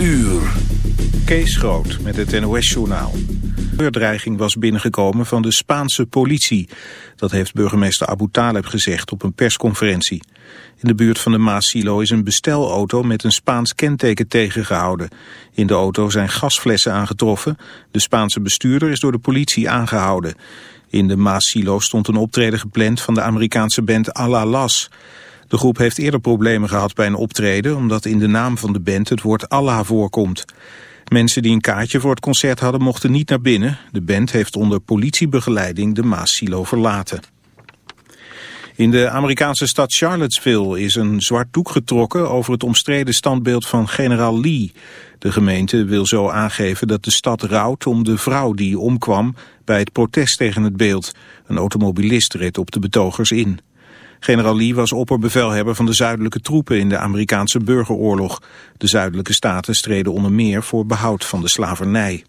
uur. Kees Groot met het NOS-journaal. De dreiging was binnengekomen van de Spaanse politie. Dat heeft burgemeester Abu Taleb gezegd op een persconferentie. In de buurt van de Maasilo is een bestelauto met een Spaans kenteken tegengehouden. In de auto zijn gasflessen aangetroffen. De Spaanse bestuurder is door de politie aangehouden. In de Maasilo stond een optreden gepland van de Amerikaanse band Las. De groep heeft eerder problemen gehad bij een optreden... omdat in de naam van de band het woord Allah voorkomt. Mensen die een kaartje voor het concert hadden mochten niet naar binnen. De band heeft onder politiebegeleiding de Maas-silo verlaten. In de Amerikaanse stad Charlottesville is een zwart doek getrokken over het omstreden standbeeld van generaal Lee. De gemeente wil zo aangeven dat de stad rouwt om de vrouw die omkwam bij het protest tegen het beeld. Een automobilist reed op de betogers in. Generaal Lee was opperbevelhebber van de zuidelijke troepen in de Amerikaanse burgeroorlog. De zuidelijke staten streden onder meer voor behoud van de slavernij.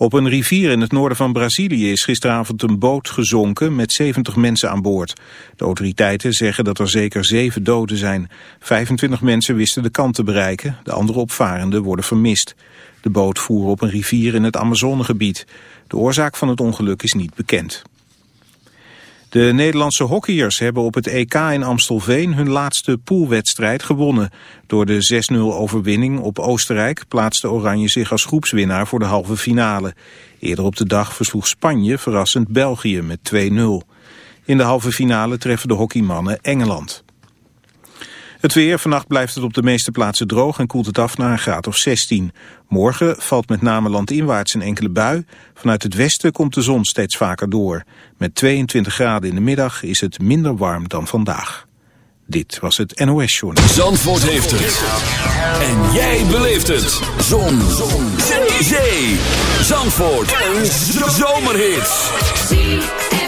Op een rivier in het noorden van Brazilië is gisteravond een boot gezonken met 70 mensen aan boord. De autoriteiten zeggen dat er zeker zeven doden zijn. 25 mensen wisten de kant te bereiken, de andere opvarenden worden vermist. De boot voer op een rivier in het Amazonegebied. De oorzaak van het ongeluk is niet bekend. De Nederlandse hockeyers hebben op het EK in Amstelveen hun laatste poolwedstrijd gewonnen. Door de 6-0 overwinning op Oostenrijk plaatste Oranje zich als groepswinnaar voor de halve finale. Eerder op de dag versloeg Spanje verrassend België met 2-0. In de halve finale treffen de hockeymannen Engeland. Het weer, vannacht blijft het op de meeste plaatsen droog en koelt het af naar een graad of 16. Morgen valt met name landinwaarts een enkele bui. Vanuit het westen komt de zon steeds vaker door. Met 22 graden in de middag is het minder warm dan vandaag. Dit was het NOS Journal. Zandvoort heeft het. En jij beleeft het. Zon. zon. Zee. Zandvoort. Een zomerhit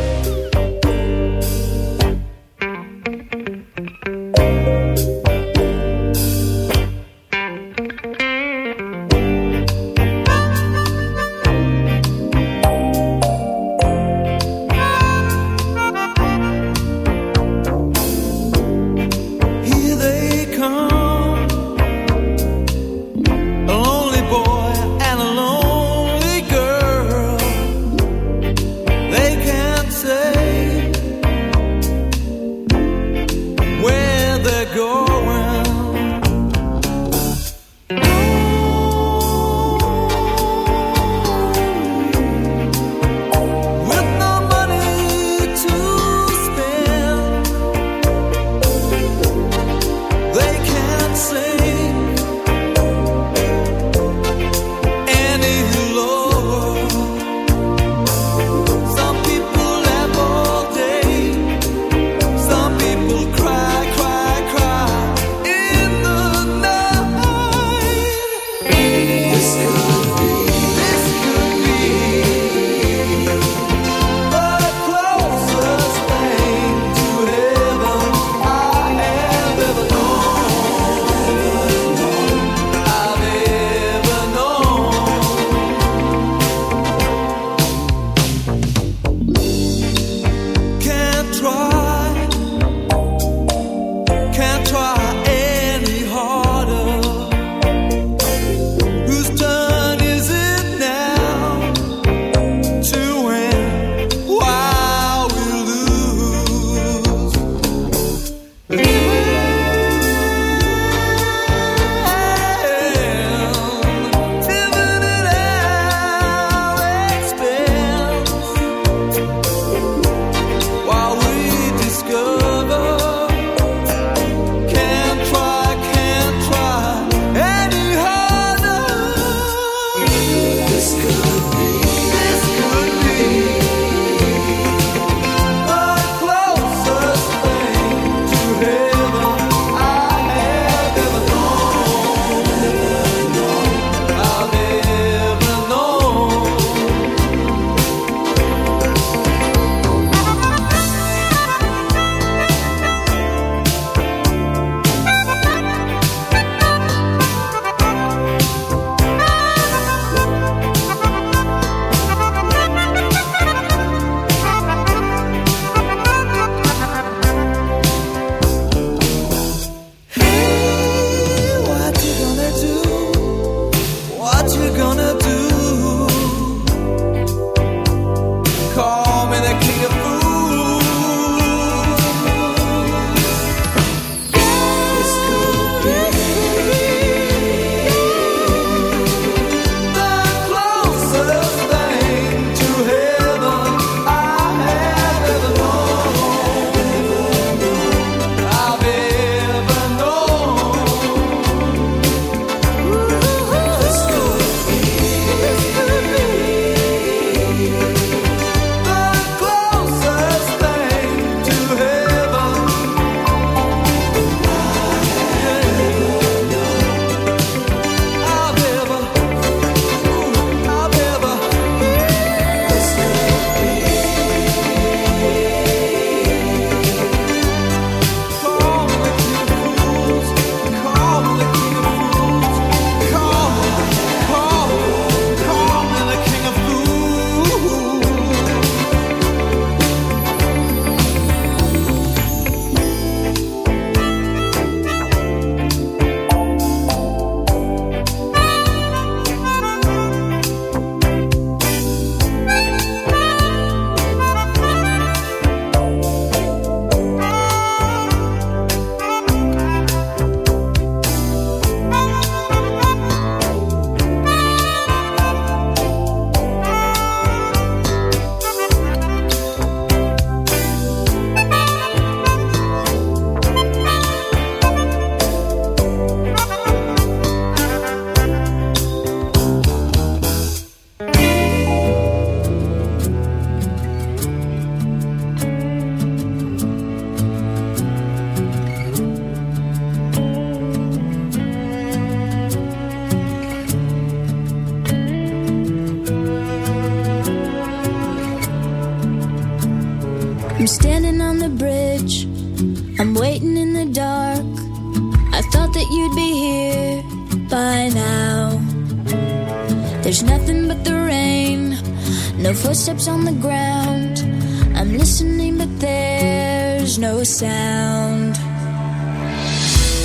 there's no sound.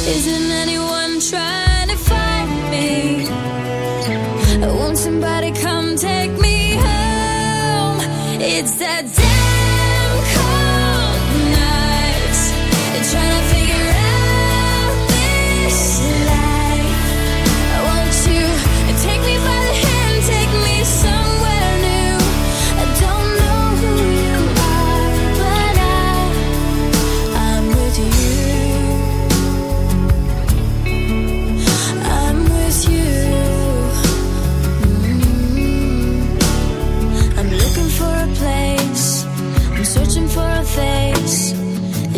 Isn't anyone trying to find me? Won't somebody come take me home? It's that day.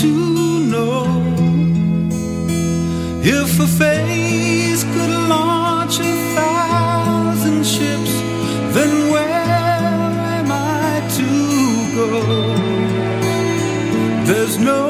to know if a face could launch a thousand ships, then where am I to go? There's no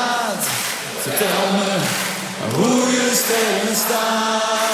Hoe je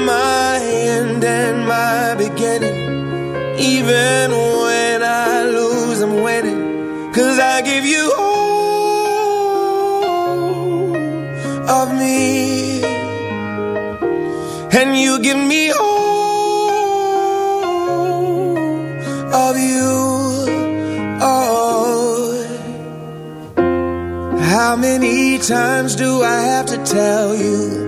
my end and my beginning. Even when I lose, I'm winning. Cause I give you all of me. And you give me all of you. Oh. How many times do I have to tell you?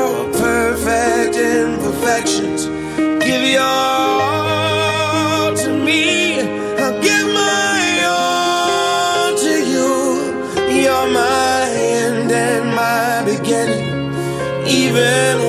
been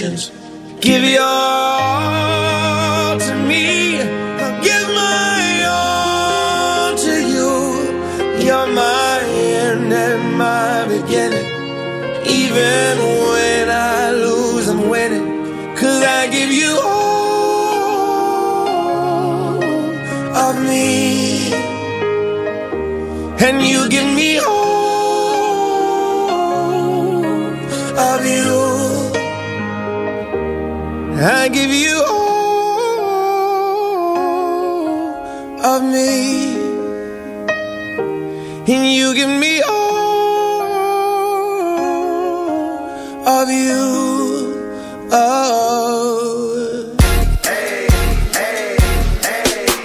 actions. Give your I give you all of me, and you give me all of you. Oh.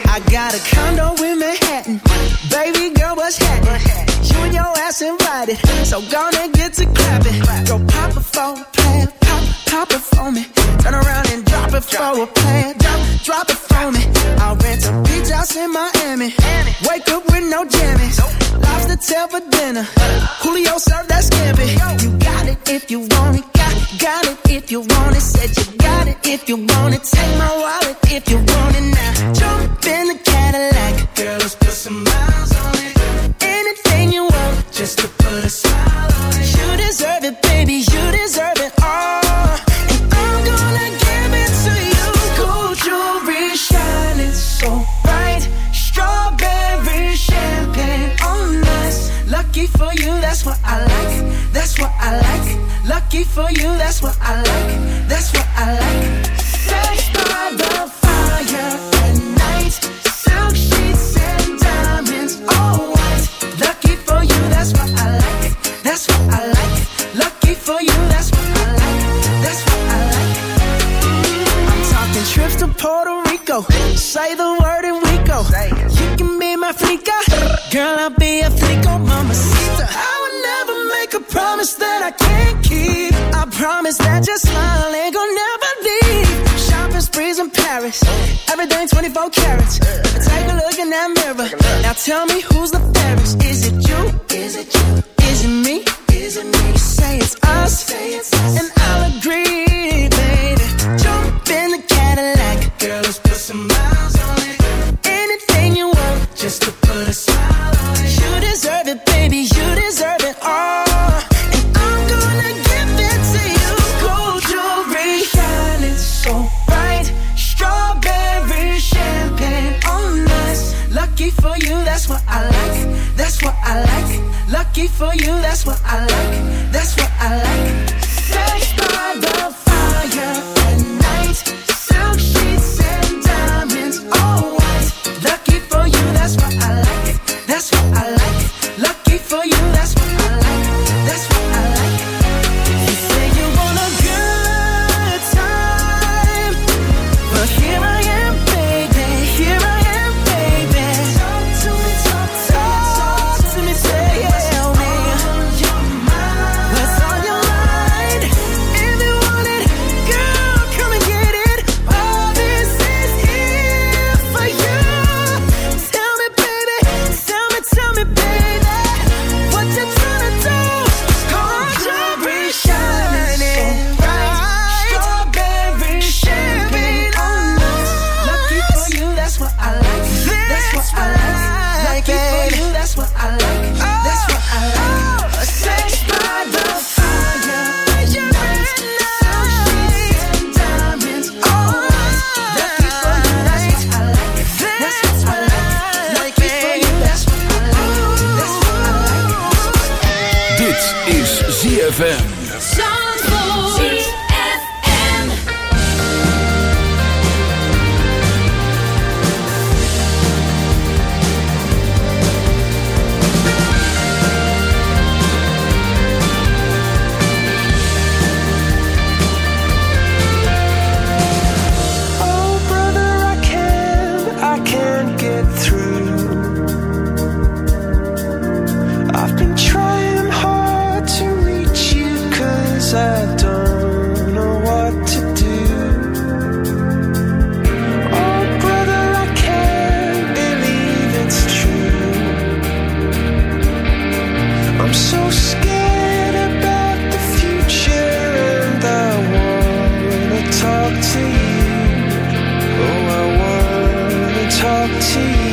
I got a condo in Manhattan, baby girl, what's happening? You and your ass invited, so gonna see.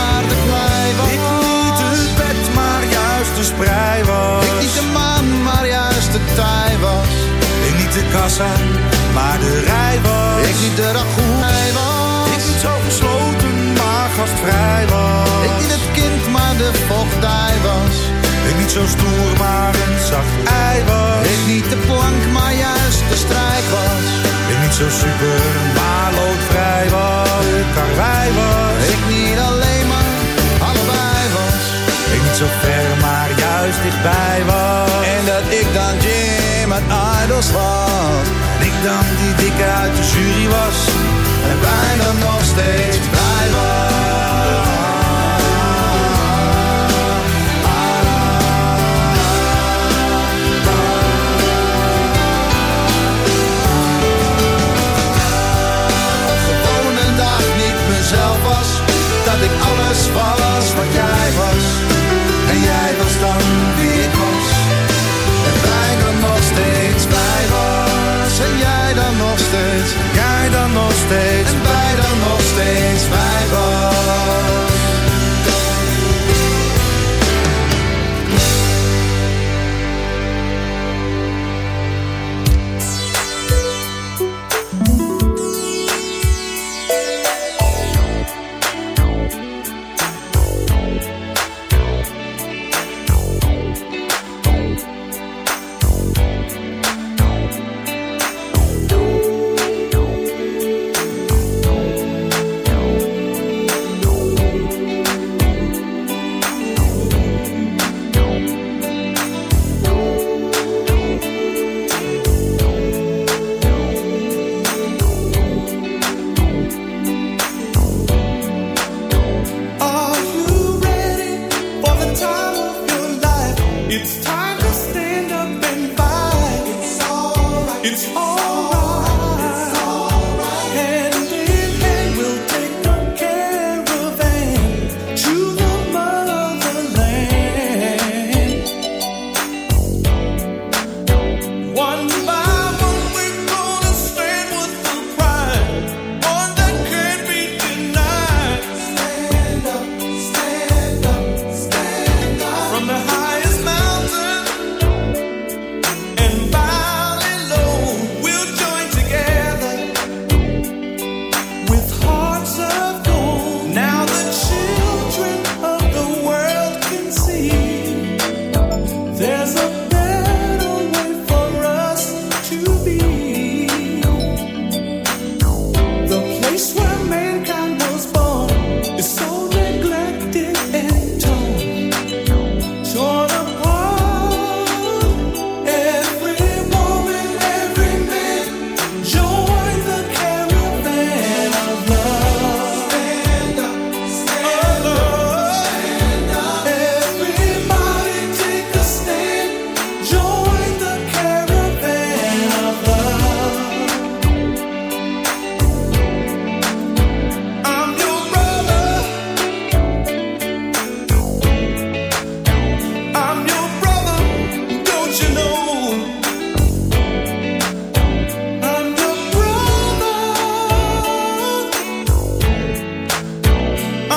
kassa, maar de rij was. Ik niet de ragout, was. Ik niet zo gesloten, maar gastvrij was. Ik niet het kind, maar de vochtdij was. Ik niet zo stoer, maar een zacht ei was. Ik niet de plank, maar juist de strijk was. Ik niet zo super, maar loodvrij was. De karwei was. Ik niet alleen, maar allebei was. Ik niet zo ver, maar juist dichtbij was. En dat ik dan Uit Idols was. En ik dan die dikke uit de jury was. En bijna nog steeds blij steeds. En wij dan nog steeds wij was.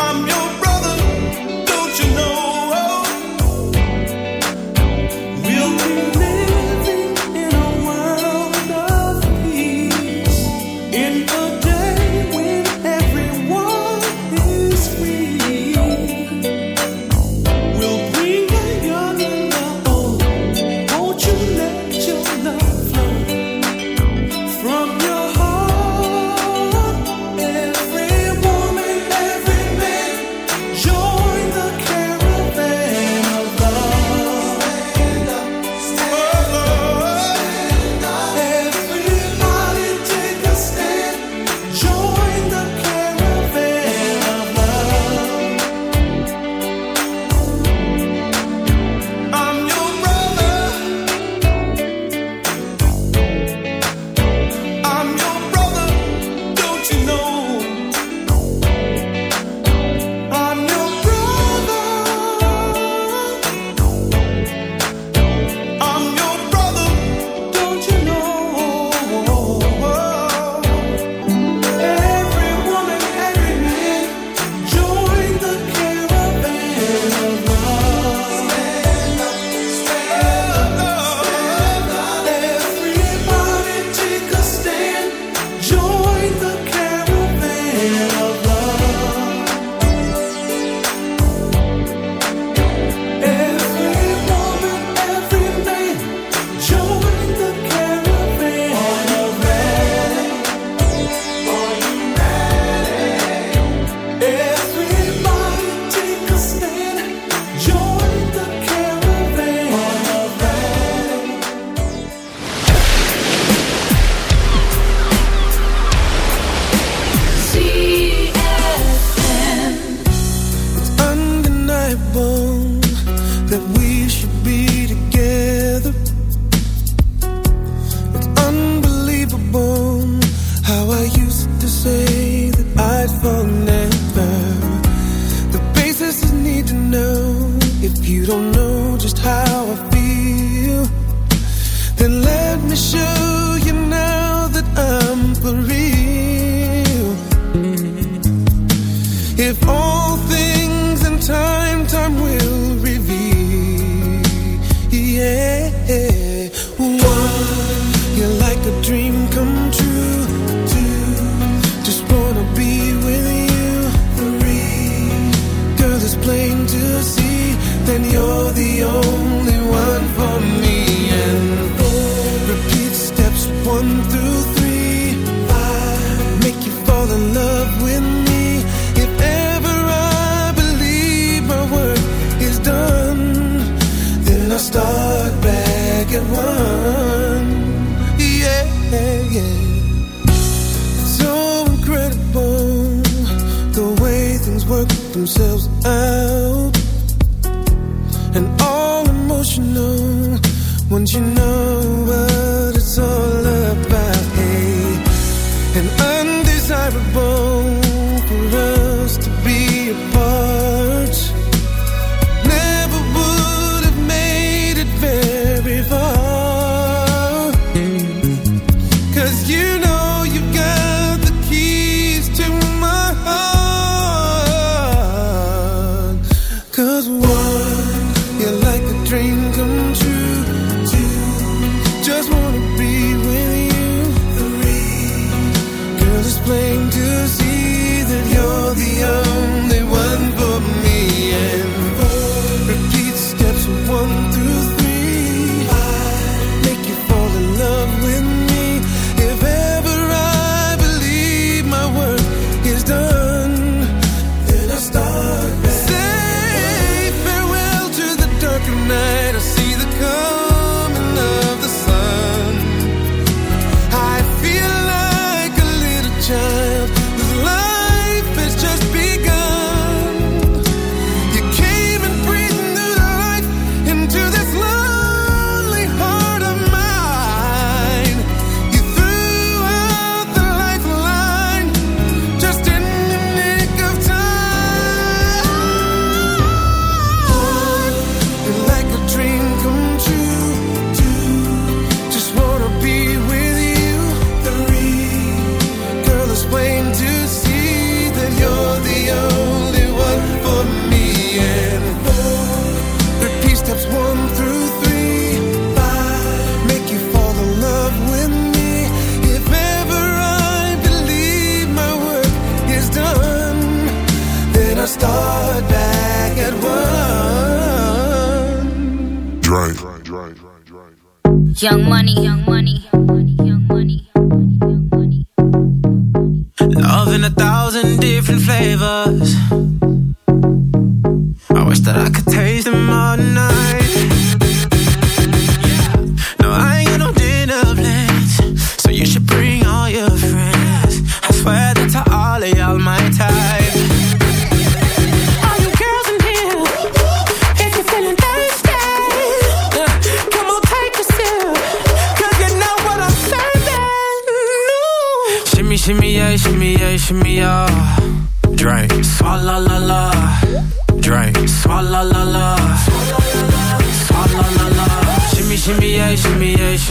I'm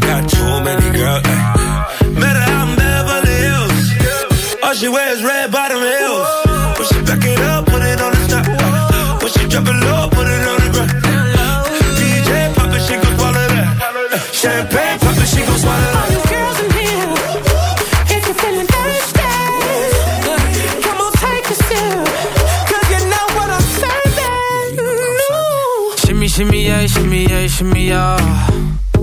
got too many girls. eh. Matter how I'm Beverly Hills. All she wears red bottom heels. When she back it up, put it on the top. eh. When she drop it low, put it on the ground. DJ pop it, she gon' swallow that. Champagne pop it, she gon' swallow that. All you girls in here, if you're feeling thirsty, come on, take a sip, 'cause you know what I'm serving. Shimmy, shimmy, yeah, shimmy, yeah, shimmy, yeah.